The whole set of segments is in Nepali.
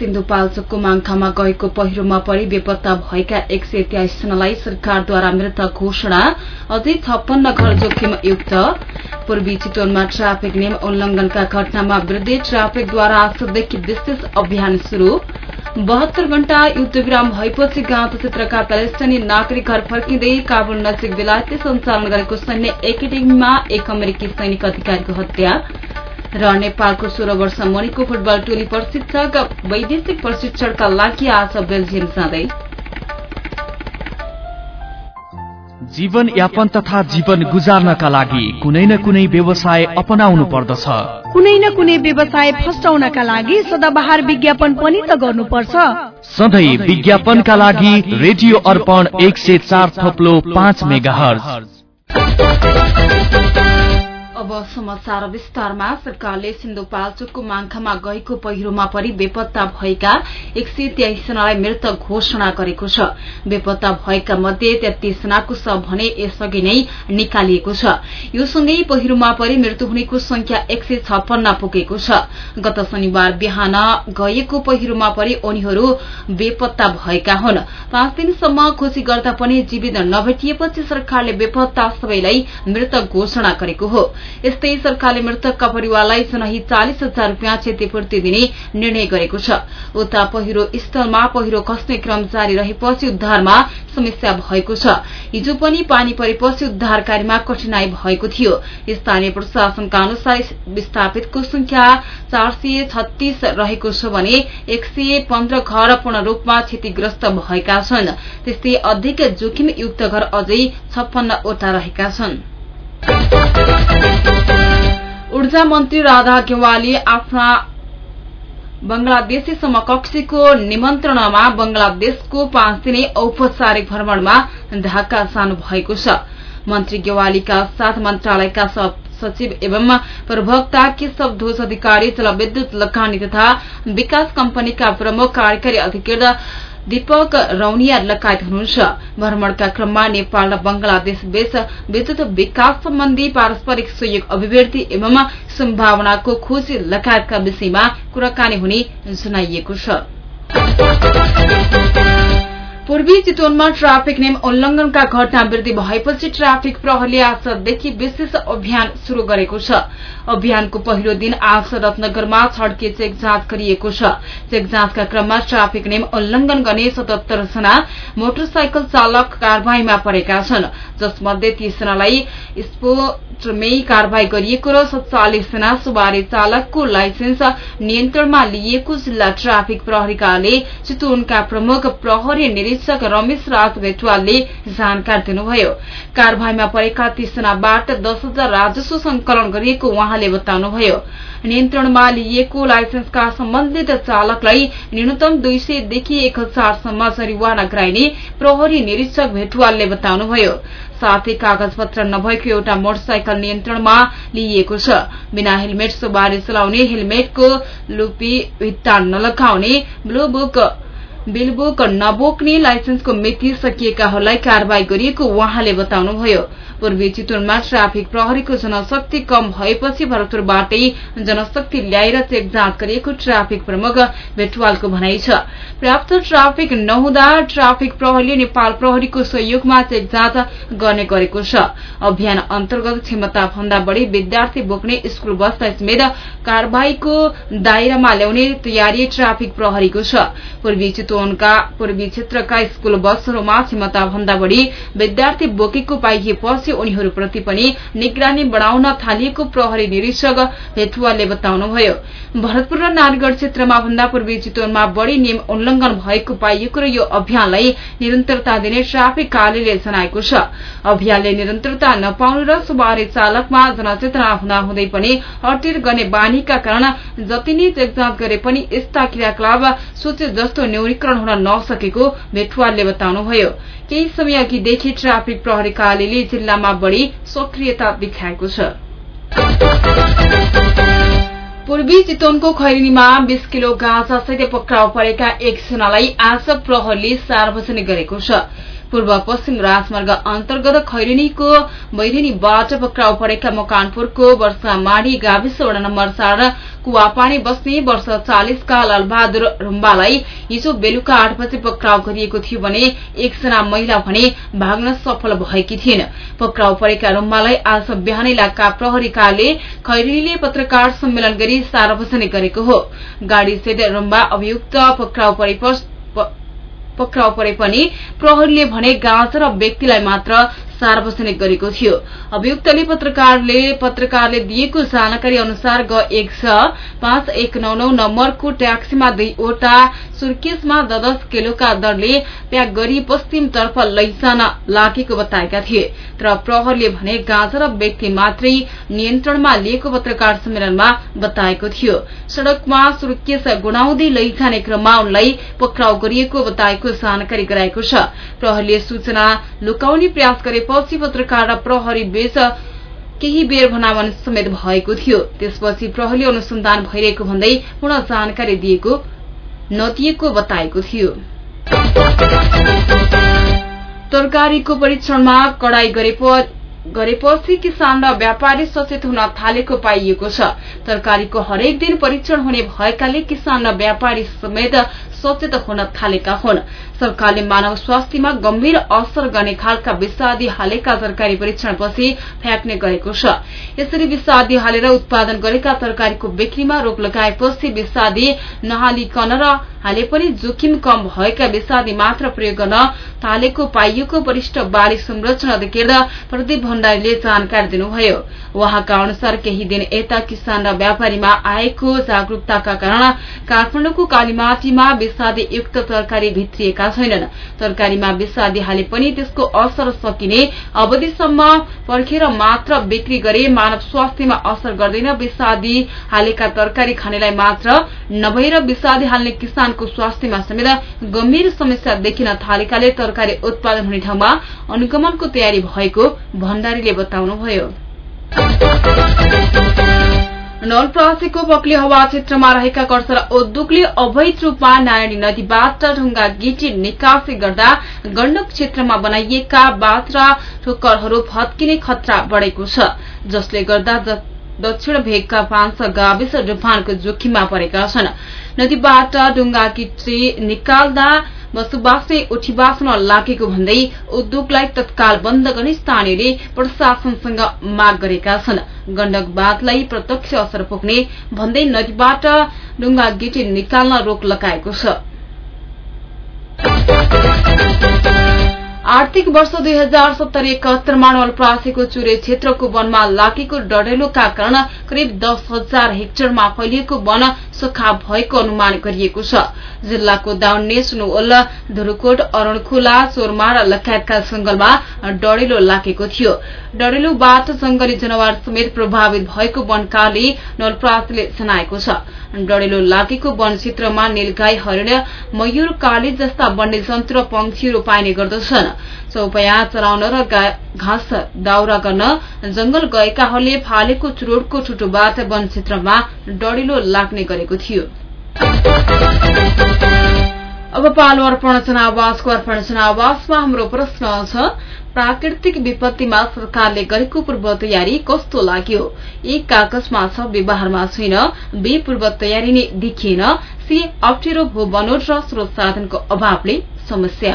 सिन्धुपाल्चोकको माङखामा गएको पहिरोमा परि बेपत्ता भएका एक सय जनालाई सरकारद्वारा मृत घोषणा अझै छप्पन्न घर जोखिम युक्त। पूर्वी चितवनमा ट्राफिक नियम उल्लंघनका घटनामा वृद्धि ट्राफिकद्वारा आजदेखि विशेष अभियान शुरू बहत्तर घण्टा युद्धविराम भएपछि गाउँत क्षेत्रका प्यालेस्टाइनी नागरिक घर फर्किँदै काबुल नजिक बेलायतले सञ्चालन गरेको सैन्य एकाडेमीमा एक अमेरिकी सैनिक अधिकारीको हत्या। र नेपालको सोह्र वर्ष मुनिको फुटबल टोली प्रशिक्षक वैदेशिक प्रशिक्षणका लागि आज बेल्जियम जाँदै जीवन यापन तथा जीवन गुजार्नका लागि कुनै न कुनै व्यवसाय अपनाउनु पर्दछ। कुनै न कुनै व्यवसाय फस्टाउनका लागि सदाबहार विज्ञापन पनि त गर्नुपर्छ। सधैँ विज्ञापनका लागि रेडियो अर्पण एक सय चार थप्लो पाँच मेगा अब समाचार विस्तारमा। सरकारले सिन्धुपाल्चोकको माङ्खामा गएको पहिरोमा परि बेपत्ता भएका एक सय तेइस जनालाई मृत घोषणा गरेको छ। बेपत्ता भएका मध्ये तेत्तीस जनाको शव भने यसअघि नै निकालिएको छ। यो सँगै पहिरोमा परि मृत्यु हुनेको संख्या एक सय पुगेको छ। गत शनिबार बिहान गएको पहिरोमा परि उनीहरू बेपत्ता भएका हुन्। पाँच दिनसम्म खोजी गर्दा पनि जीवित नभेटिएपछि सरकारले बेपत्ता सबैलाई मृत घोषणा गरेको हो। यस्तै सरकारले मृतकका परिवारलाई जनही चालिस हजार रूपियाँ क्षतिपूर्ति दिने निर्णय गरेको छ। उता पहिरो स्थलमा पहिरो खस्ने क्रम जारी रहेपछि उद्धारमा समस्या भएको छ। हिजो पनि पानी परेपछि उद्धार कार्यमा कठिनाई भएको थियो। स्थानीय प्रशासनका अनुसार विस्थापितको संख्या चार सय छत्तीस रहेको छ भने एक सय पन्ध्र घर पूर्ण रूपमा क्षतिग्रस्त भएका छन्। त्यस्तै अधिक जोखिमयुक्त घर अझै छप्पन्नवटा रहेका छन्। ऊर्जा मन्त्री राधा गेवाली आफ्ना बंगलादेशी समकक्षीको निमन्त्रणामा बंगलादेशको पाँच दिने औपचारिक भ्रमणमा ढाका जानु भएको छ। मन्त्री गेवालीका साथ मन्त्रालयका सचिव एवं प्रवक्ता केशव ध्वज अधिकारी जलविद्युत लगानी तथा विकास कम्पनीका प्रमुख कार्यकारी अधिकृत दीपक रौनिया लगायत हुनुहुन्छ भ्रमणका क्रममा नेपाल र बंगलादेश बीच विद्युत विकास सम्बन्धी पारस्परिक सहयोग अभिवृद्धि एवं सम्भावनाको खोजी लगायतका विषयमा कुराकानी हुने जनाइएको छ पूर्वी चितवनमा ट्राफिक नियम उल्लंघनका घटना वृद्धि भएपछि ट्राफिक प्रहरीले आजदेखि विशेष अभियान शुरू गरेको छ। अभियानको पहिलो दिन आज रत्नगरमा छड्के चेक जाँच गरिएको छ। चेक जाँचका क्रममा ट्राफिक नियम उल्लंघन गर्ने सतहत्तर जना मोटरसाइकल चालक कार्यवाहीमा परेका छन्। जसमध्ये तीस जनालाई स्पोटमै कार्यवाही गरिएको र सत्तालिस जना सवारी चालकको लाइसेन्स नियन्त्रणमा लिएको जिल्ला ट्राफिक प्रहरीकाले चितवनका प्रमुख प्रहरी निरीक्षक रमेश राज भेटवालले जानकारी दिनुभयो। कार्यवाहीमा परेका तीसजनाबाट दस हजार राजस्व संकलन गरिएको उहाँले बताउनुभयो। नियन्त्रणमा लिइएको लाइसेन्सका सम्बन्धित चालकलाई न्यूनतम दुई सयदेखि एक हजारसम्म जरिवाना गराइने प्रहरी निरीक्षक भेटवालले बताउनुभयो। साथै कागज पत्र नभएको एउटा मोटरसाइकल नियन्त्रणमा लिइएको छ। बिना हेलमेट सवारी चलाउने हेलमेटको लुपी भित्ता नलगाउने ब्लू बुक बिलबुक नबोक्ने लाइसेन्सको मिति सकिएकाहरूलाई कार्यवाही गरिएको उहाँले बताउनुभयो। पूर्वी चितवनमा ट्राफिक प्रहरीको जनशक्ति कम भएपछि भरतपुरबाटै जनशक्ति ल्याएर चेक जाँच गरिएको ट्राफिक प्रमुख भेटवालको भनाइ छ। प्राप्त ट्राफिक नहुँदा ट्राफिक प्रहरीले नेपाल प्रहरीको सहयोगमा चेक जाँच गर्ने गरेको छ। अभियान अन्तर्गत क्षमता भन्दा बढ़ी विद्यार्थी बोक्ने स्कूल बसलाई समेत कार्यवाहीको दायरामा ल्याउने तयारी ट्राफिक प्रहरीको छ। पूर्वी चितवनका पूर्वी क्षेत्रका स्कूल बसहरूमा क्षमता भन्दा बढ़ी विद्यार्थी बोकेको पाइएपछि उनीहरूप्रति पनि निगरानी बढ़ाउन थालिएको प्रहरी निरीक्षक भेटुवाले बताउनुभयो। भरतपुर र नारायणगढ़ क्षेत्रमा भन्दा पूर्वी चितवनमा बढ़ी नियम उल्लंघन भएको पाइएको र यो अभियानलाई निरन्तरता दिने ट्राफिक कार्यले जनाएको छ। अभियानले निरन्तरता नपाउनु र सवारी चालकमा जनचेतना हुँदाहुँदै पनि हटिर गर्ने बानीका कारण जति नै चेकजाँच गरे पनि यस्ता क्रियाकलाप सोचे जस्तो न्यौरी ध्रुवीकरण हुन नसकेको भेटवालले बताउनुभयो। केही समय अघिदेखि ट्राफिक प्रहरी कार्यालयले जिल्लामा बढ़ी सक्रियता देखाएको छ। पूर्वी चितवनको खैरीनीमा बीस किलो गाँजासहित पक्राउ परेका एकजनालाई आज प्रहरले सार्वजनिक गरेको छ। पूर्व पश्चिम राजमार्ग अन्तर्गत खैरेनीको मैरेनीबाट पक्राउ परेका मकानपुरको वर्षामाडी गाविस वडा नम्बर चार कुवापानी बस्ने वर्ष चालिसका लालबहादुर रुम्बालाई हिजो बेलुका आठ बजे पक्राउ गरिएको थियो भने एकजना महिला भने भाग्न सफल भएकी थिइन्। पक्राउ परेका रुम्बालाई आज बिहान इलाका प्रहरीकाले खैरेनीले पत्रकार सम्मेलन गरी सार्वजनिक गरेको हो। गाड़ी सेट रुम्बा अभियुक्त पक्राउ पक्राउ परे पनि प्रहरीले भने गाँजा र व्यक्तिलाई मात्र सार्वजनिक गरेको थियो। अभियुक्तले पत्रकारले पत्रकारले दिएको जानकारी अनुसार ग एक छ पाँच एक नौ नौ नम्बरको ट्याक्सीमा दुईवटा सुर्केसमा ददस किलोका दरले प्याक गरी पश्चिमतर्फ लैजान लागेको बताएका थिए। तर प्रहरले भने गाँजा र व्यक्ति मात्रै नियन्त्रणमा लिएको पत्रकार सम्मेलनमा बताएको थियो। सड़कमा सुर्केस गुणाउँदै लैजाने क्रममा उनलाई पक्राउ गरिएको बताएको जानकारी गराएको छ। प्रहरले सूचना लुकाउने प्रयास गरे पछि पत्रकार र प्रहरी बीच केही बेर भनावन समेत भएको थियो। त्यसपछि प्रहरी अनुसन्धान भइरहेको भन्दै पूर्ण जानकारी दिएको नदिएको बताएको थियो। तरकारीको परीक्षणमा कडाई गरेपछि किसान र व्यापारी सचेत हुन थालेको पाइएको छ। तरकारीको हरेक दिन परीक्षण हुने भएकाले किसान र व्यापारी समेत सचेत हुन थालेका हुन्। सरकारले मानव स्वास्थ्यमा गम्भीर असर गर्ने खालका विषादी हालेका तरकारी परीक्षणपछि फ्याँक्ने गरेको छ। यसरी विषादी हालेर उत्पादन गरेका तरकारीको बिक्रीमा रोक लगाएपछि विषादी नहालिकन र हाले पनि जोखिम कम भएका विषादी मात्र प्रयोग गर्न थालेको पाइएको वरिष्ठ बाली संरक्षण अधिकृत प्रदीप भण्डारीले जानकारी दिनुभयो। उहाँका अनुसार केही दिन यता किसान र व्यापारीमा आएको जागरूकताका कारण काठमाडौँको कालीमाटीमा विषादी युक्त तरकारी भित्रिएका छैनन्। तरकारीमा विषादी हाले पनि त्यसको असर सकिने अवधिसम्म पर्खेर मात्र बिक्री गरे मानव स्वास्थ्यमा असर गर्दैन। विषादी हालेका तरकारी खानेलाई मात्र नभएर विषादी हाल्ने किसानको स्वास्थ्यमा समेत गम्भीर समस्या देखिन थालेकाले तरकारी उत्पादन हुने ठाउँमा अनुगमनको तयारी भएको भण्डारीले बताउनुभयो। नलप्रासीको पक्ली हवा क्षेत्रमा रहेका कर्सरा उद्योगले अवैध रूपमा नारायणी नदीबाट ढुङ्गा गिटी निकासी गर्दा गण्डक क्षेत्रमा बनाइएका बात्रा ठोक्करहरू भत्किने खतरा बढ़ेको छ जसले गर्दा दक्षिण भेगका पाँच गाविस डुफानको जोखिममा परेका छन्। नदीबाट ढुङ्गा गिटी निकाल्दा बसोबासले उठी बाँच्न लागेको भन्दै उद्योगलाई तत्काल बन्द गर्ने स्थानीयले प्रशासनसँग माग गरेका छन्। गण्डक बाँधलाई प्रत्यक्ष असर पुग्ने भन्दै नदीबाट ढुङ्गा गिटी निकाल्न रोक लगाएको छ। आर्थिक वर्ष दुई हजार सत्तरी एकहत्तरमा नवलप्रासीको चुरे क्षेत्रको वनमा लागेको डढेलोका कारण करिब दस हजार हेक्टरमा फैलिएको वन सुक्खा भएको अनुमान गरिएको छ। जिल्लाको दाउन्ने सुनुवल धुरुकोट अरूणखोला चोरमार लगायतका जंगलमा डढेलो लागेको थियो। डढेलोबाट जंगली जनावर समेत प्रभावित भएको वनकाले नवलप्रासीले जनाएको छ। डढेलो लागेको वन क्षेत्रमा नीलगाई हरिण मयूर काली जस्ता वन्यजन्तु र पंक्षीहरू पाइने गर्दछन्। चौपया चलाउन र घाँस दाउरा गर्न जंगल गएकाहरूले फालेको चुरोटको ठुटोबाट वन क्षेत्रमा डढिलो लाग्ने गरेको थियो। अब पालो अर्पण जनावासको अर्पण जनावासमा हाम्रो प्रश्न छ प्राकृतिक विपत्तिमा सरकारले गरेको पूर्व तयारी कस्तो लाग्यो? एक कागजमा छ व्यवहारमा छैन। बे पूर्व तयारी नै देखिएन। सी अप्ठ्यारो भू बनोट र स्रोत साधनको अभावले समस्या।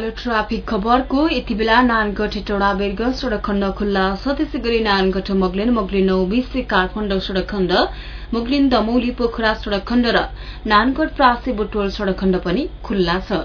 पालो ट्राफिक खबरको यति बेला नानगढ हेटौडा बेर्ग सड़क खण्ड खुल्ला छ। त्यसै गरी नानगढ मोगलिन मोगलिन नौबिसे काठमाडौँ सड़क खण्ड मोगलिन दमौली पोखरा सड़क खण्ड र नानगढ प्रासे बुटोल सड़क खण्ड पनि खुल्ला छ।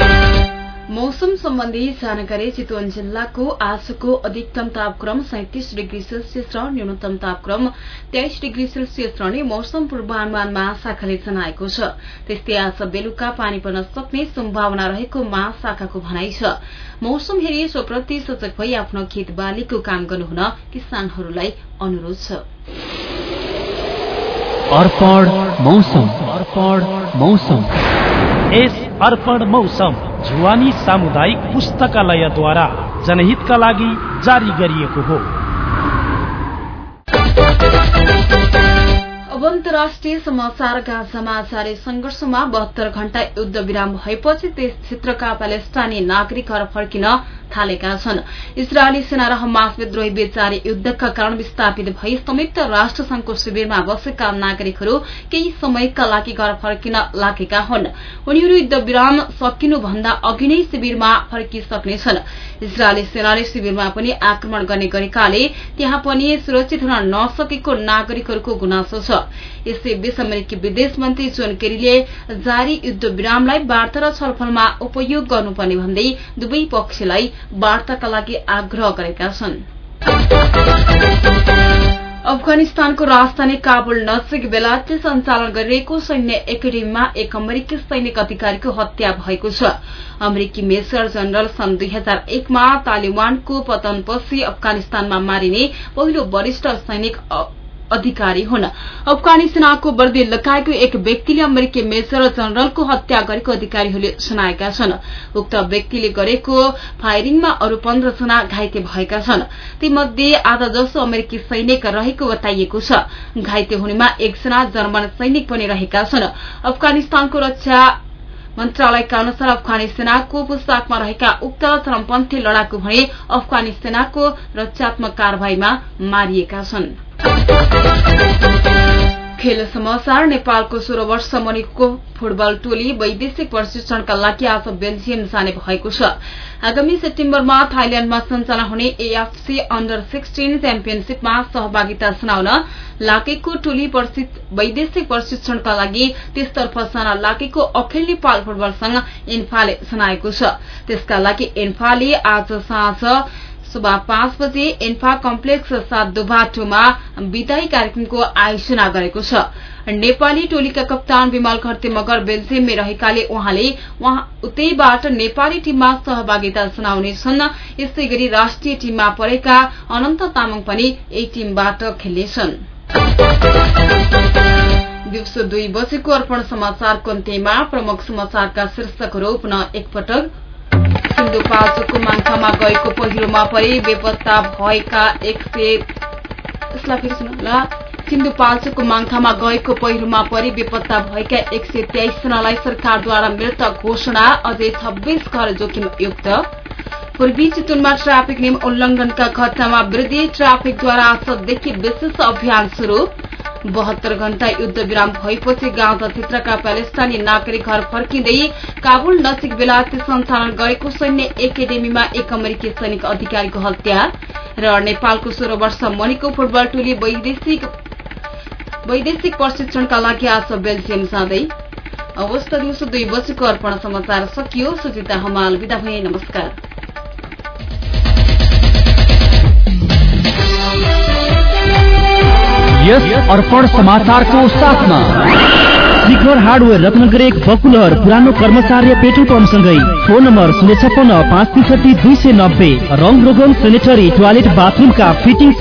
मौसम सम्बन्धी जानकारी चितवन जिल्लाको आजको अधिकतम तापक्रम सैतिस डिग्री सेल्सियस र न्यूनतम तापक्रम तेइस डिग्री सेल्सियस रहने मौसम पूर्वानुमान महाशाखाले जनाएको छ। त्यस्तै आज बेलुका पानी पर्न सक्ने सम्भावना रहेको महाशाखाको भनाइ छ। मौसम हेरी स्वप्रति सजग भई आफ्नो खेत बालीको काम गर्नुहुन किसानहरूलाई अनुरोध छ। अर्पण मौसम। अर्पण मौसम। यस अर्पण मौसम। जुवानी सामुदायिक पुस्तकालयद्वारा जनहितका लागि जारी गरिएको हो। अब अन्तर्राष्ट्रिय समाचारका समाचार संघर्षमा बहत्तर घण्टा युद्ध विराम भएपछि त्यस क्षेत्रका प्यालेस्टाइनी नागरिक घर फर्किन थालेका छन्। इजरायली सेना र हमास विद्रोही बेचारी युद्धका कारण विस्थापित भई संयुक्त राष्ट्र संघको शिविरमा बसेका नागरिकहरू केही समयका लागि घर फर्किन लागेका हुन्। उनीहरू युद्ध विराम सकिनुभन्दा अघि नै शिविरमा फर्किसक्नेछन् इजरायली सेनाले शिविरमा पनि आक्रमण गर्ने गरेकाले त्यहाँ पनि सुरक्षित हुन नसकेको नागरिकहरूको गुनासो छ। यसैबीच अमेरिकी विदेश मन्त्री जोन केरीले जारी युद्ध विरामलाई वार्ता र छलफलमा उपयोग गर्नुपर्ने भन्दै दुवै पक्षलाई वार्ताका लागि आग्रह गरेका छन्। अफगानिस्तानको राजधानी काबुल नजिक बेलायतले सञ्चालन गरिरहेको सैन्य एकाडेमीमा एक अमेरिकी सैनिक अधिकारीको हत्या भएको छ। अमेरिकी मेजर जनरल सन् दुई हजार एकमा तालिबानको पतनपछि अफगानिस्तानमा मारिने पहिलो वरिष्ठ सैनिक अधिकारी हुन्। अफगानी सेनाको वर्दी लगाएको एक व्यक्तिले अमेरिकी मेजर जनरलको हत्या गरेको अधिकारीहरूले सुनाएका छन्। उक्त व्यक्तिले गरेको फायरिङमा अरू पन्ध्र जना घाइते भएका छन्। तीमध्ये आधा जसो अमेरिकी सैनिक रहेको बताइएको छ। घाइते हुनेमा एकजना जर्मन सैनिक पनि रहेका छन्। अफगानिस्तानको रक्षा मन्त्रालयका अनुसार अफगानी सेनाको पोसाकमा रहेका उक्त चरमपन्थी लडाकु भने अफगानी सेनाको रक्षात्मक कार्यवाहीमा मारिएका छन्। खेल समाचार नेपालको सोह्र वर्ष मुनिको फुटबल टोली वैदेशिक प्रशिक्षणका लागि आज बेल्जियम जाने भएको छ। आगामी सेप्टेम्बरमा थाइल्याण्डमा सञ्चालन हुने एएफसी अन्डर सिक्सटिन च्याम्पियनशीपमा सहभागिता जनाउन लागेको टोली वैदेशिक प्रशिक्षणका लागि त्यसतर्फ जान लागेको अखिल नेपाल फुटबल संघ इन्फाले जनाएको छ। त्यसका लागि इन्फाले आज साँझ सुबह पाँच बजे एन्फा कम्प्लेक्स सात दुबाटोमा विदाई कार्यक्रमको आयोजना गरेको छ। नेपाली टोलीका कप्तान विमल घरते मगर बेल्जियममै रहेकाले उहाँले उतैबाट नेपाली टीममा सहभागिता जनाउनेछन्। यसै गरी राष्ट्रिय टीममा परेका अनन्त तामाङ पनि यही टीमबाट खेल्नेछन्। दिउँसो दुई बजेको अर्पण समाचारको अन्त्यमा प्रमुख समाचारका शीर्षकहरू पुनः एकपटक। सिन्धुपाल्चोकको माङ्खामा गएको पहिरोमा परि बेपत्ता भएका एक सय सिन्धुपाल्चोकको माङ्खामा गएको पहिरोमा परि बेपत्ता भएका एक सय तेइसजनालाई सरकारद्वारा मृत घोषणा अझै छब्बीस घर जोखिम युक्त। पूर्वी चितवनमा ट्राफिक नियम उल्लंघनका घटनामा वृद्धि ट्राफिकद्वारा आजदेखि विशेष अभियान शुरू बहत्तर घण्टा युद्ध विराम भएपछि क्षेत्रका प्यालेस्टाइनी नागरिक घर फर्किँदै काबुल नजिक बेलायतले सञ्चालन गरेको सैन्य एकाडेमीमा एक अमेरिकी सैनिक अधिकारीको हत्या र नेपालको सोह्र वर्ष मुनिको फुटबल टोली वैदेशिक प्रशिक्षणका लागि आज बेल्जियम जाँदै। अवस्था दिउँसो दुई बजेको अर्पण समाचार सकियो सुजिता हमाल विदा भए नमस्कार। यस अर्पण समाचारको साथमा। शिखर हार्डवेयर रत्नगर एक बकुलर पुरानो कर्मचार्य पेट्रोल पम्पसँगै फोन नम्बर शून्य छप्पन्न पाँच त्रिसठी दुई सय नब्बे रङ रोगन सेनेटरी टोयलेट बाथरुमका फिटिङ